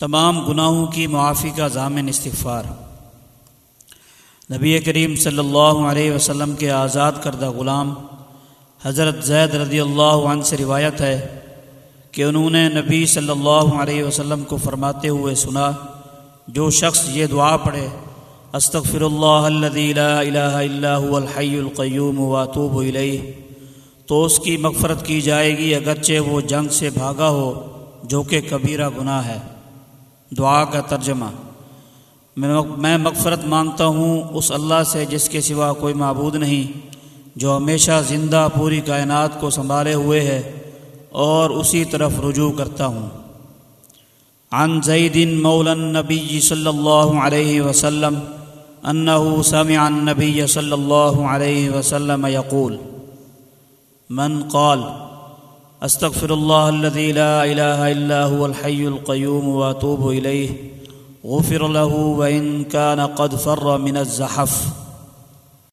تمام گناہوں کی معافی کا ضامن استغفار۔ نبی کریم صلی اللہ علیہ وسلم کے آزاد کردہ غلام حضرت زید رضی اللہ عنہ سے روایت ہے کہ انہوں نے نبی صلی اللہ علیہ وسلم کو فرماتے ہوئے سنا، جو شخص یہ دعا پڑھے استغفر اللہ الذي لا الہ الا هو الحی القیوم واتوب الیہ تو اس کی مغفرت کی جائے گی اگرچہ وہ جنگ سے بھاگا ہو، جو کہ کبیرہ گناہ ہے۔ دعا کا ترجمہ۔ میں مغفرت مانگتا ہوں اس اللہ سے جس کے سوا کوئی معبود نہیں، جو ہمیشہ زندہ پوری کائنات کو سنبھالے ہوئے ہے اور اسی طرف رجوع کرتا ہوں۔ عن زید مولا النبی صلی اللہ علیہ وسلم انه سمع النبی صلی اللہ علیہ وسلم يقول من قال أستغفر الله الذي لا إله إلا هو الحي القيوم وأتوب إليه. غفر له وإن كان قد فر من الزحف.